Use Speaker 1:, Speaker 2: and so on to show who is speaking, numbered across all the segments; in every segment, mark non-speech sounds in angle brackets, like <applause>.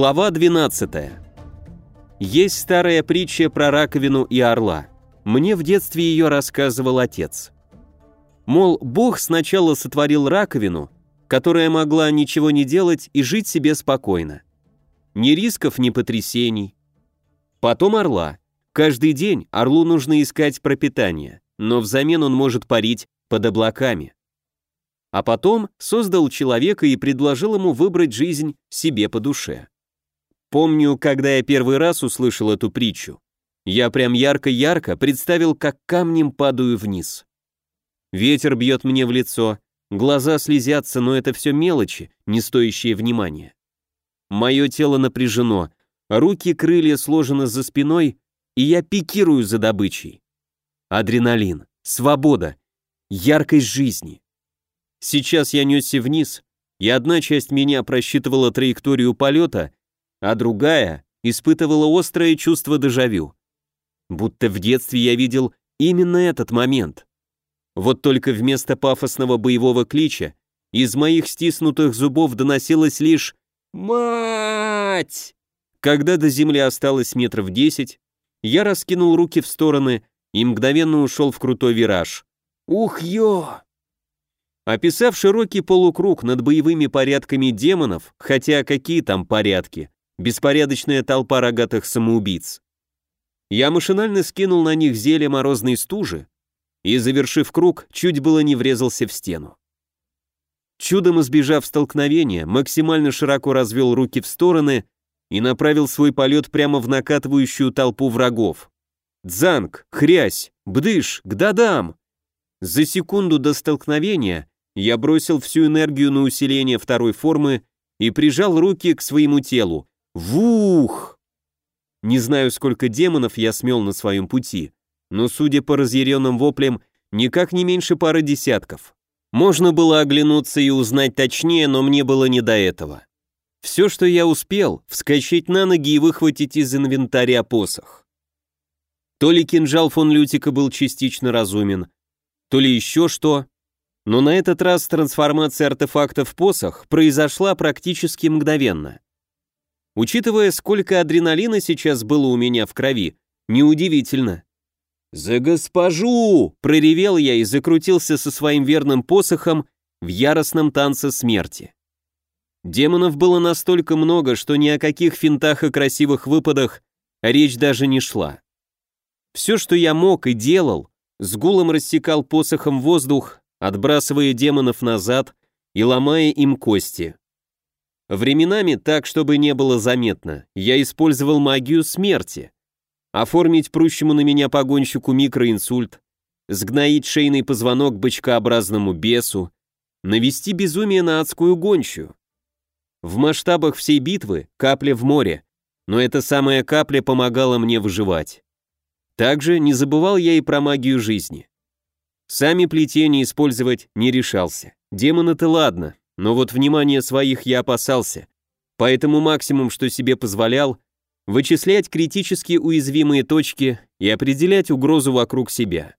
Speaker 1: Глава 12. Есть старая притча про раковину и орла. Мне в детстве ее рассказывал отец. Мол, Бог сначала сотворил раковину, которая могла ничего не делать и жить себе спокойно. Ни рисков, ни потрясений. Потом орла. Каждый день орлу нужно искать пропитание, но взамен он может парить под облаками. А потом создал человека и предложил ему выбрать жизнь себе по душе. Помню, когда я первый раз услышал эту притчу, я прям ярко-ярко представил, как камнем падаю вниз. Ветер бьет мне в лицо, глаза слезятся, но это все мелочи, не стоящие внимания. Мое тело напряжено, руки крылья сложены за спиной, и я пикирую за добычей. Адреналин, свобода, яркость жизни. Сейчас я несся вниз, и одна часть меня просчитывала траекторию полета, а другая испытывала острое чувство дежавю. Будто в детстве я видел именно этот момент. Вот только вместо пафосного боевого клича из моих стиснутых зубов доносилось лишь «Мать!». Когда до земли осталось метров десять, я раскинул руки в стороны и мгновенно ушел в крутой вираж. «Ух, ё!» Описав широкий полукруг над боевыми порядками демонов, хотя какие там порядки, беспорядочная толпа рогатых самоубийц, я машинально скинул на них зелье морозной стужи и, завершив круг, чуть было не врезался в стену. Чудом избежав столкновения, максимально широко развел руки в стороны и направил свой полет прямо в накатывающую толпу врагов. Дзанг, хрясь, бдыш, гдадам! За секунду до столкновения я бросил всю энергию на усиление второй формы и прижал руки к своему телу. Вух! Не знаю, сколько демонов я смел на своем пути, но, судя по разъяренным воплям, никак не меньше пары десятков. Можно было оглянуться и узнать точнее, но мне было не до этого. Все, что я успел, вскочить на ноги и выхватить из инвентаря посох. То ли кинжал фон Лютика был частично разумен, то ли еще что, но на этот раз трансформация артефакта в посох произошла практически мгновенно. Учитывая, сколько адреналина сейчас было у меня в крови, неудивительно. «За госпожу!» — проревел я и закрутился со своим верным посохом в яростном танце смерти. Демонов было настолько много, что ни о каких финтах и красивых выпадах речь даже не шла. Все, что я мог и делал, с гулом рассекал посохом воздух, отбрасывая демонов назад и ломая им кости. Временами, так, чтобы не было заметно, я использовал магию смерти. Оформить прущему на меня погонщику микроинсульт, сгноить шейный позвонок бычкообразному бесу, навести безумие на адскую гончую. В масштабах всей битвы капля в море, но эта самая капля помогала мне выживать. Также не забывал я и про магию жизни. Сами плетения использовать не решался. Демон-то ладно, но вот внимание своих я опасался. Поэтому максимум, что себе позволял, вычислять критически уязвимые точки и определять угрозу вокруг себя.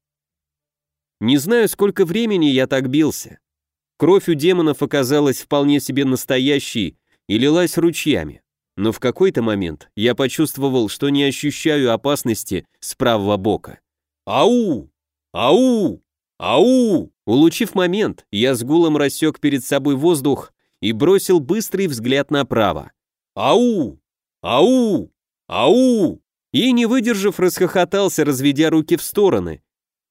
Speaker 1: Не знаю, сколько времени я так бился. Кровь у демонов оказалась вполне себе настоящей и лилась ручьями. Но в какой-то момент я почувствовал, что не ощущаю опасности с правого бока. «Ау! Ау!» «Ау!» Улучив момент, я с гулом рассек перед собой воздух и бросил быстрый взгляд направо. «Ау! Ау! Ау!» И, не выдержав, расхохотался, разведя руки в стороны.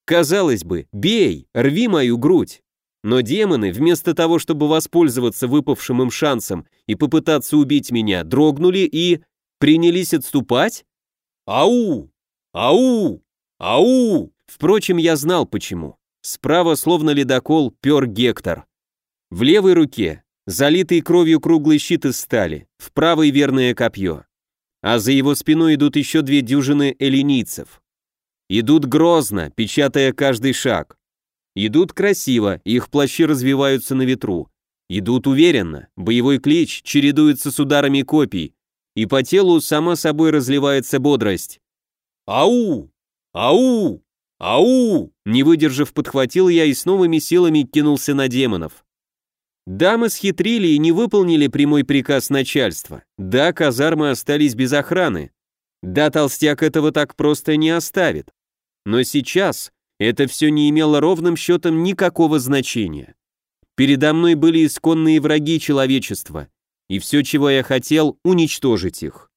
Speaker 1: Казалось бы, бей, рви мою грудь. Но демоны, вместо того, чтобы воспользоваться выпавшим им шансом и попытаться убить меня, дрогнули и... принялись отступать? «Ау! Ау! Ау!» Впрочем, я знал почему. Справа, словно ледокол, пер Гектор. В левой руке залитый кровью круглый щит из стали, в правой верное копье. А за его спиной идут еще две дюжины эллинийцев. Идут грозно, печатая каждый шаг. Идут красиво, их плащи развиваются на ветру. Идут уверенно, боевой клич чередуется с ударами копий, и по телу сама собой разливается бодрость. «Ау! Ау! «Ау!» Не выдержав, подхватил я и с новыми силами кинулся на демонов. Да, мы схитрили и не выполнили прямой приказ начальства. Да, казармы остались без охраны. Да, толстяк этого так просто не оставит. Но сейчас это все не имело ровным счетом никакого значения. Передо мной были исконные враги человечества, и все, чего я хотел, уничтожить их.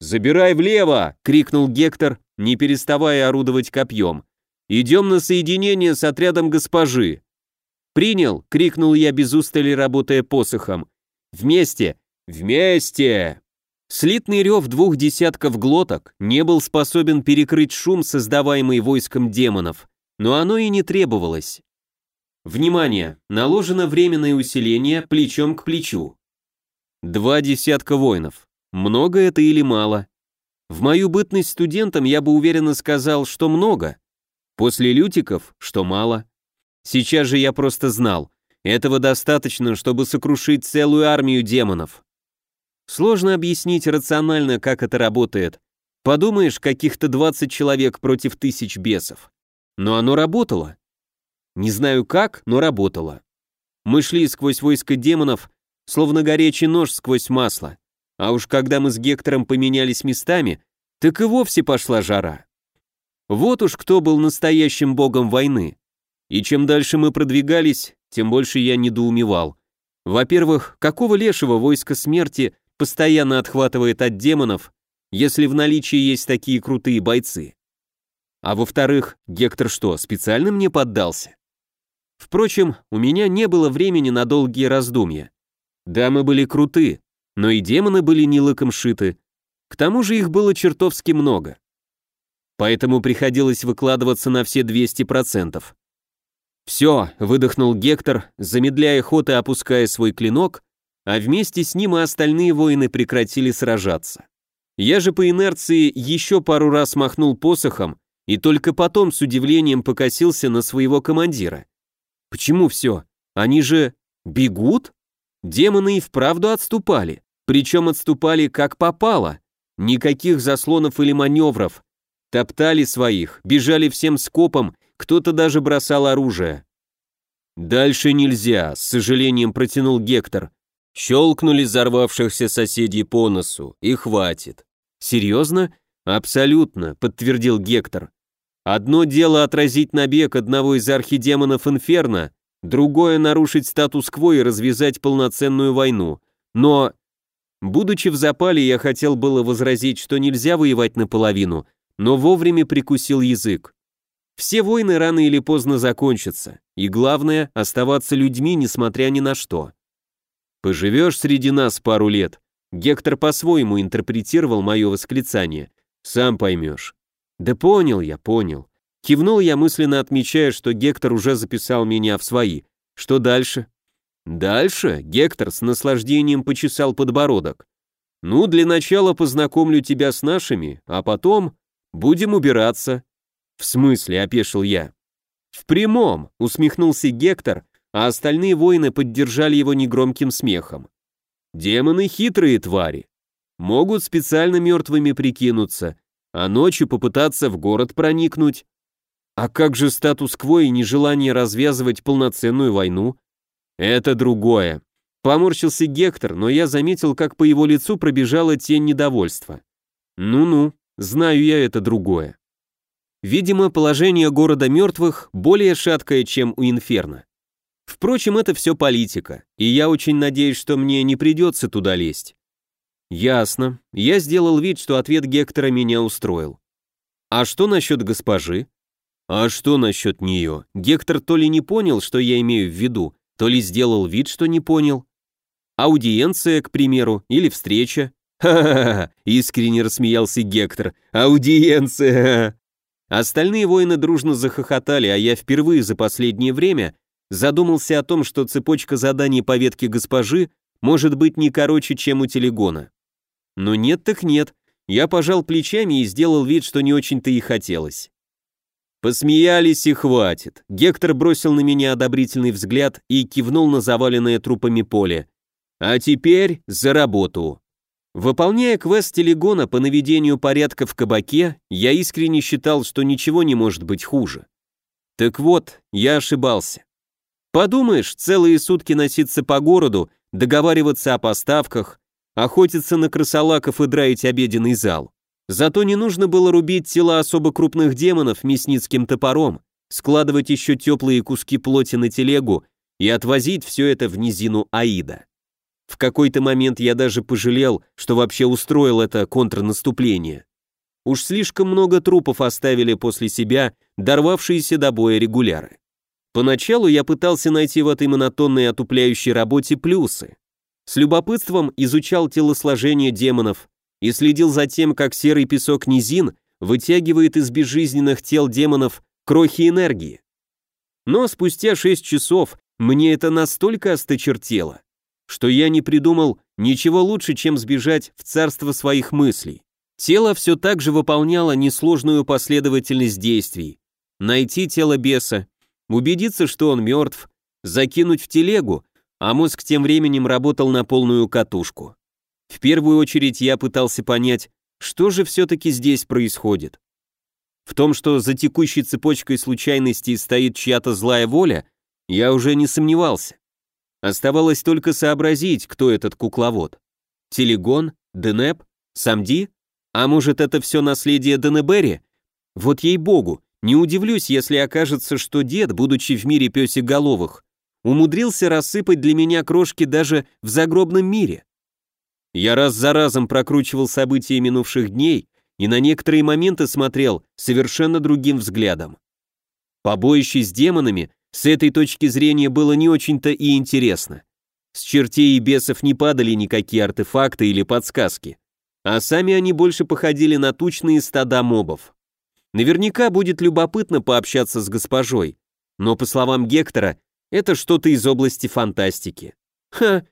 Speaker 1: «Забирай влево!» — крикнул Гектор, не переставая орудовать копьем. «Идем на соединение с отрядом госпожи!» «Принял!» — крикнул я без устали, работая посохом. «Вместе! Вместе!» Слитный рев двух десятков глоток не был способен перекрыть шум, создаваемый войском демонов, но оно и не требовалось. Внимание! Наложено временное усиление плечом к плечу. Два десятка воинов. Много это или мало? В мою бытность студентом я бы уверенно сказал, что много. После лютиков, что мало. Сейчас же я просто знал, этого достаточно, чтобы сокрушить целую армию демонов. Сложно объяснить рационально, как это работает. Подумаешь, каких-то 20 человек против тысяч бесов. Но оно работало. Не знаю как, но работало. Мы шли сквозь войско демонов, словно горячий нож сквозь масло. А уж когда мы с Гектором поменялись местами, так и вовсе пошла жара. Вот уж кто был настоящим богом войны. И чем дальше мы продвигались, тем больше я недоумевал. Во-первых, какого лешего войска смерти постоянно отхватывает от демонов, если в наличии есть такие крутые бойцы? А во-вторых, Гектор что, специально мне поддался? Впрочем, у меня не было времени на долгие раздумья. Да, мы были круты, но и демоны были не лыком шиты. К тому же их было чертовски много. Поэтому приходилось выкладываться на все 200%. «Все», — выдохнул Гектор, замедляя ход и опуская свой клинок, а вместе с ним и остальные воины прекратили сражаться. Я же по инерции еще пару раз махнул посохом и только потом с удивлением покосился на своего командира. Почему все? Они же бегут? Демоны и вправду отступали, причем отступали как попало. Никаких заслонов или маневров. Топтали своих, бежали всем скопом, кто-то даже бросал оружие. «Дальше нельзя», — с сожалением протянул Гектор. Щелкнули взорвавшихся соседей по носу, и хватит. «Серьезно?» «Абсолютно», — подтвердил Гектор. Одно дело отразить набег одного из архидемонов Инферно, другое нарушить статус-кво и развязать полноценную войну. Но, будучи в запале, я хотел было возразить, что нельзя воевать наполовину, но вовремя прикусил язык. Все войны рано или поздно закончатся, и главное – оставаться людьми, несмотря ни на что. «Поживешь среди нас пару лет», Гектор по-своему интерпретировал мое восклицание. «Сам поймешь». Да понял я, понял. Кивнул я, мысленно отмечая, что Гектор уже записал меня в свои. Что дальше? Дальше Гектор с наслаждением почесал подбородок. Ну, для начала познакомлю тебя с нашими, а потом будем убираться. В смысле, опешил я. В прямом, усмехнулся Гектор, а остальные воины поддержали его негромким смехом. Демоны хитрые твари. Могут специально мертвыми прикинуться, а ночью попытаться в город проникнуть. А как же статус-кво и нежелание развязывать полноценную войну? Это другое. Поморщился Гектор, но я заметил, как по его лицу пробежала тень недовольства. Ну-ну, знаю я это другое. Видимо, положение города мертвых более шаткое, чем у Инферно. Впрочем, это все политика, и я очень надеюсь, что мне не придется туда лезть. Ясно. Я сделал вид, что ответ Гектора меня устроил. А что насчет госпожи? А что насчет нее? Гектор то ли не понял, что я имею в виду, то ли сделал вид, что не понял. Аудиенция, к примеру, или встреча. Ха-ха-ха, искренне рассмеялся Гектор. Аудиенция. Остальные воины дружно захохотали, а я впервые за последнее время задумался о том, что цепочка заданий по ветке госпожи может быть не короче, чем у телегона. Но нет так нет, я пожал плечами и сделал вид, что не очень-то и хотелось. Посмеялись и хватит. Гектор бросил на меня одобрительный взгляд и кивнул на заваленное трупами поле. А теперь за работу. Выполняя квест телегона по наведению порядка в кабаке, я искренне считал, что ничего не может быть хуже. Так вот, я ошибался. Подумаешь, целые сутки носиться по городу, договариваться о поставках, охотиться на крысолаков и драить обеденный зал. Зато не нужно было рубить тела особо крупных демонов мясницким топором, складывать еще теплые куски плоти на телегу и отвозить все это в низину Аида. В какой-то момент я даже пожалел, что вообще устроил это контрнаступление. Уж слишком много трупов оставили после себя дорвавшиеся до боя регуляры. Поначалу я пытался найти в этой монотонной отупляющей работе плюсы. С любопытством изучал телосложение демонов и следил за тем, как серый песок низин вытягивает из безжизненных тел демонов крохи энергии. Но спустя шесть часов мне это настолько осточертело, что я не придумал ничего лучше, чем сбежать в царство своих мыслей. Тело все так же выполняло несложную последовательность действий. Найти тело беса, убедиться, что он мертв, закинуть в телегу, а мозг тем временем работал на полную катушку. В первую очередь я пытался понять, что же все-таки здесь происходит. В том, что за текущей цепочкой случайностей стоит чья-то злая воля, я уже не сомневался. Оставалось только сообразить, кто этот кукловод. Телегон, Денеп, Самди? А может, это все наследие Денебери? Вот ей-богу, не удивлюсь, если окажется, что дед, будучи в мире пёсеголовых, умудрился рассыпать для меня крошки даже в загробном мире. Я раз за разом прокручивал события минувших дней и на некоторые моменты смотрел совершенно другим взглядом. Побоище с демонами с этой точки зрения было не очень-то и интересно. С чертей и бесов не падали никакие артефакты или подсказки, а сами они больше походили на тучные стада мобов. Наверняка будет любопытно пообщаться с госпожой, но, по словам Гектора, это что-то из области фантастики. Ха,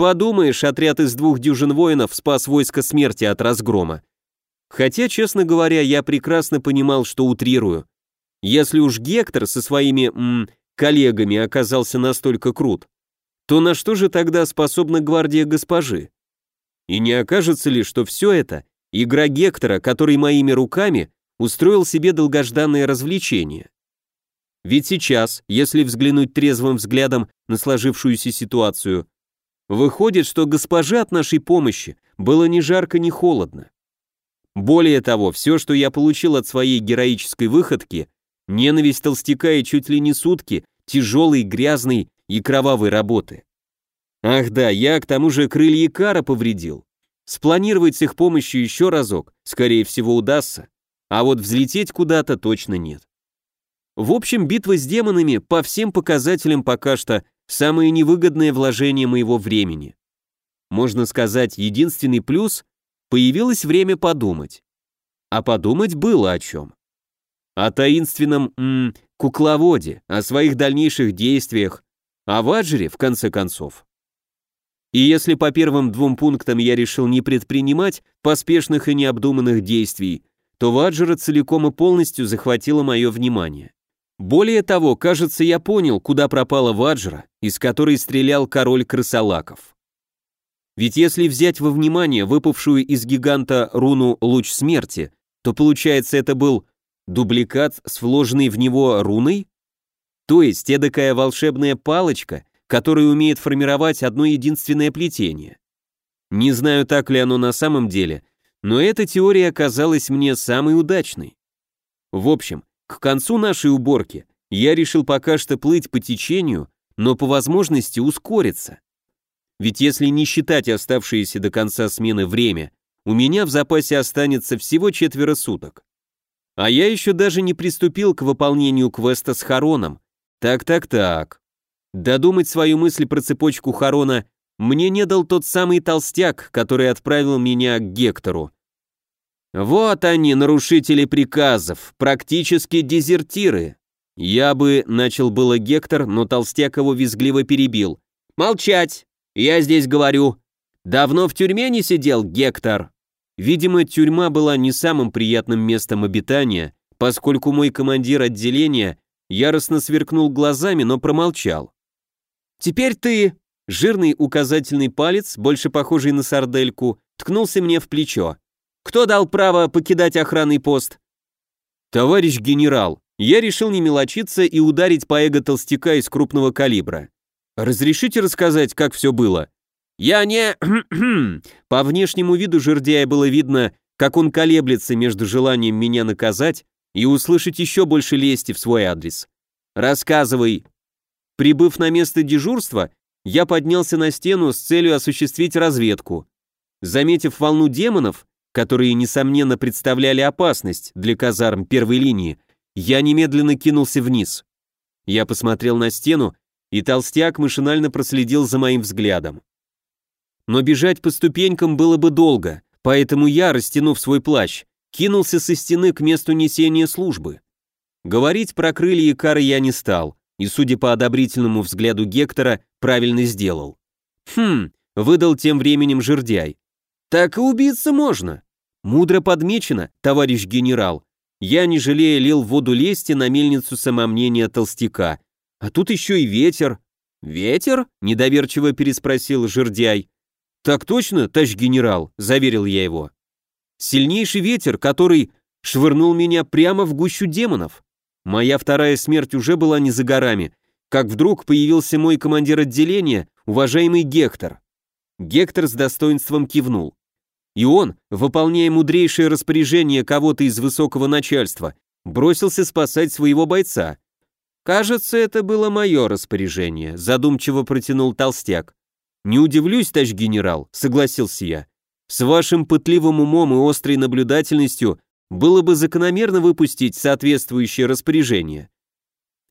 Speaker 1: подумаешь, отряд из двух дюжин воинов спас войско смерти от разгрома. Хотя, честно говоря, я прекрасно понимал, что утрирую. Если уж Гектор со своими, м, коллегами оказался настолько крут, то на что же тогда способна гвардия госпожи? И не окажется ли, что все это — игра Гектора, который моими руками устроил себе долгожданное развлечение? Ведь сейчас, если взглянуть трезвым взглядом на сложившуюся ситуацию, выходит, что госпоже от нашей помощи было ни жарко, ни холодно. Более того, все, что я получил от своей героической выходки, ненависть толстяка и чуть ли не сутки тяжелой, грязной и кровавой работы. Ах да, я к тому же крылья Кара повредил. Спланировать с их помощью еще разок, скорее всего, удастся, а вот взлететь куда-то точно нет. В общем, битва с демонами по всем показателям пока что самое невыгодное вложение моего времени. Можно сказать, единственный плюс Появилось время подумать. А подумать было о чем. О таинственном м, кукловоде, о своих дальнейших действиях, о Ваджере, в конце концов. И если по первым двум пунктам я решил не предпринимать поспешных и необдуманных действий, то Ваджера целиком и полностью захватило мое внимание. Более того, кажется, я понял, куда пропала Ваджра, из которой стрелял король крысолаков. Ведь если взять во внимание выпавшую из гиганта руну «Луч смерти», то получается это был дубликат с вложенной в него руной? То есть эдакая волшебная палочка, которая умеет формировать одно единственное плетение. Не знаю, так ли оно на самом деле, но эта теория оказалась мне самой удачной. В общем, к концу нашей уборки я решил пока что плыть по течению, но по возможности ускориться. Ведь если не считать оставшееся до конца смены время, у меня в запасе останется всего четверо суток. А я еще даже не приступил к выполнению квеста с Хароном. Так-так-так. Додумать свою мысль про цепочку Харона мне не дал тот самый толстяк, который отправил меня к Гектору. Вот они, нарушители приказов, практически дезертиры. Я бы, начал было Гектор, но толстяк его визгливо перебил. Молчать! Я здесь говорю. Давно в тюрьме не сидел, Гектор? Видимо, тюрьма была не самым приятным местом обитания, поскольку мой командир отделения яростно сверкнул глазами, но промолчал. Теперь ты, жирный указательный палец, больше похожий на сардельку, ткнулся мне в плечо. Кто дал право покидать охранный пост? Товарищ генерал, я решил не мелочиться и ударить по эго толстяка из крупного калибра. «Разрешите рассказать, как все было?» «Я не...» <clears throat> По внешнему виду жердяя было видно, как он колеблется между желанием меня наказать и услышать еще больше лести в свой адрес. «Рассказывай». Прибыв на место дежурства, я поднялся на стену с целью осуществить разведку. Заметив волну демонов, которые, несомненно, представляли опасность для казарм первой линии, я немедленно кинулся вниз. Я посмотрел на стену, и толстяк машинально проследил за моим взглядом. Но бежать по ступенькам было бы долго, поэтому я, растянув свой плащ, кинулся со стены к месту несения службы. Говорить про крылья Икара я не стал, и, судя по одобрительному взгляду Гектора, правильно сделал. Хм, выдал тем временем жердяй. Так и убиться можно. Мудро подмечено, товарищ генерал. Я, не жалея, лил воду лести на мельницу самомнения толстяка. А тут еще и ветер. Ветер? Недоверчиво переспросил жердяй. Так точно, товарищ генерал, заверил я его. Сильнейший ветер, который швырнул меня прямо в гущу демонов. Моя вторая смерть уже была не за горами, как вдруг появился мой командир отделения, уважаемый Гектор. Гектор с достоинством кивнул. И он, выполняя мудрейшее распоряжение кого-то из высокого начальства, бросился спасать своего бойца. «Кажется, это было мое распоряжение», — задумчиво протянул толстяк. «Не удивлюсь, товарищ генерал», — согласился я. «С вашим пытливым умом и острой наблюдательностью было бы закономерно выпустить соответствующее распоряжение.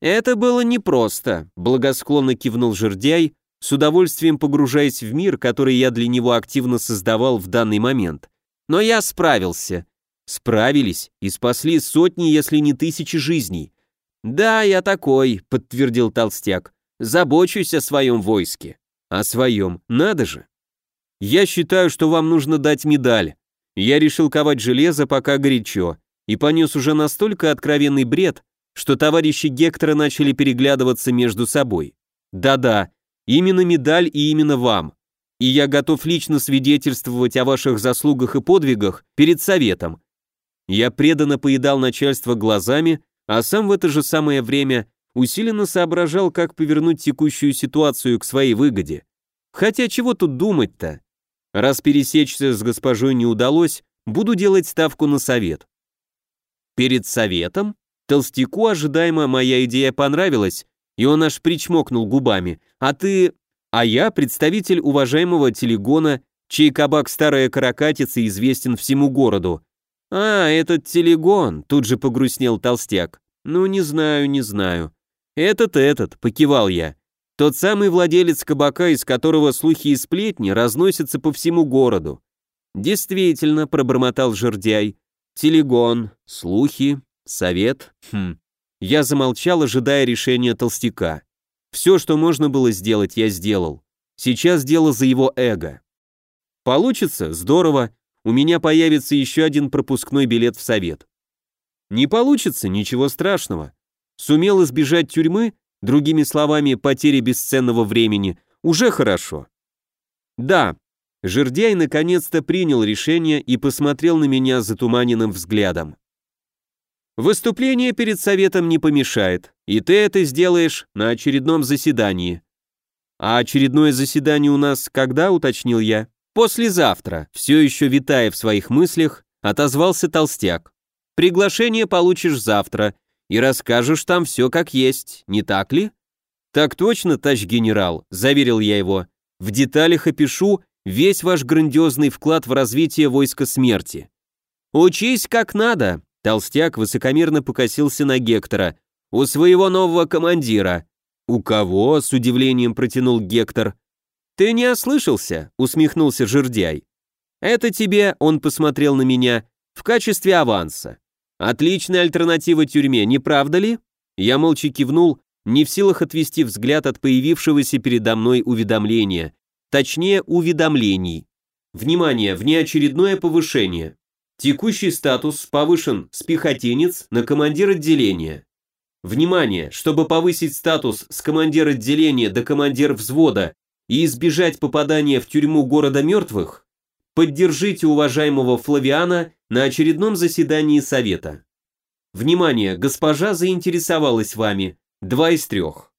Speaker 1: Это было непросто, благосклонно кивнул жердяй, с удовольствием погружаясь в мир, который я для него активно создавал в данный момент. Но я справился. Справились и спасли сотни, если не тысячи жизней. Да, я такой, подтвердил толстяк. Забочусь о своем войске. О своем, надо же. Я считаю, что вам нужно дать медаль. Я решил ковать железо, пока горячо, и понес уже настолько откровенный бред, что товарищи Гектора начали переглядываться между собой. Да-да, именно медаль и именно вам. И я готов лично свидетельствовать о ваших заслугах и подвигах перед советом. Я преданно поедал начальство глазами, а сам в это же самое время усиленно соображал, как повернуть текущую ситуацию к своей выгоде. Хотя чего тут думать-то? Раз пересечься с госпожой не удалось, буду делать ставку на совет. Перед советом толстяку ожидаемо моя идея понравилась, и он аж причмокнул губами. А ты... А я представитель уважаемого телегона, чей кабак «Старая каракатица» известен всему городу. А, этот телегон, тут же погрустнел толстяк. Ну, не знаю, не знаю. Этот-этот, покивал я. Тот самый владелец кабака, из которого слухи и сплетни разносятся по всему городу. Действительно, пробормотал жердяй. Телегон, слухи, совет. Хм. Я замолчал, ожидая решения толстяка. Все, что можно было сделать, я сделал. Сейчас дело за его эго. Получится? Здорово. У меня появится еще один пропускной билет в совет. Не получится? Ничего страшного. Сумел избежать тюрьмы? Другими словами, потери бесценного времени уже хорошо. Да, жердяй наконец-то принял решение и посмотрел на меня затуманенным взглядом. Выступление перед советом не помешает, и ты это сделаешь на очередном заседании. А очередное заседание у нас когда, уточнил я? Послезавтра, все еще витая в своих мыслях, отозвался толстяк. Приглашение получишь завтра, и расскажешь там все как есть, не так ли?» «Так точно, тач генерал», — заверил я его. «В деталях опишу весь ваш грандиозный вклад в развитие войска смерти». «Учись как надо», — толстяк высокомерно покосился на Гектора. «У своего нового командира». «У кого?» — с удивлением протянул Гектор. «Ты не ослышался?» — усмехнулся жердяй. «Это тебе», — он посмотрел на меня, — «в качестве аванса. Отличная альтернатива тюрьме, не правда ли? Я молча кивнул, не в силах отвести взгляд от появившегося передо мной уведомления, точнее уведомлений. Внимание, внеочередное повышение. Текущий статус повышен с пехотинец на командир отделения. Внимание, чтобы повысить статус с командир отделения до командир взвода и избежать попадания в тюрьму города мертвых, Поддержите уважаемого Флавиана на очередном заседании Совета. Внимание, госпожа заинтересовалась вами. Два из трех.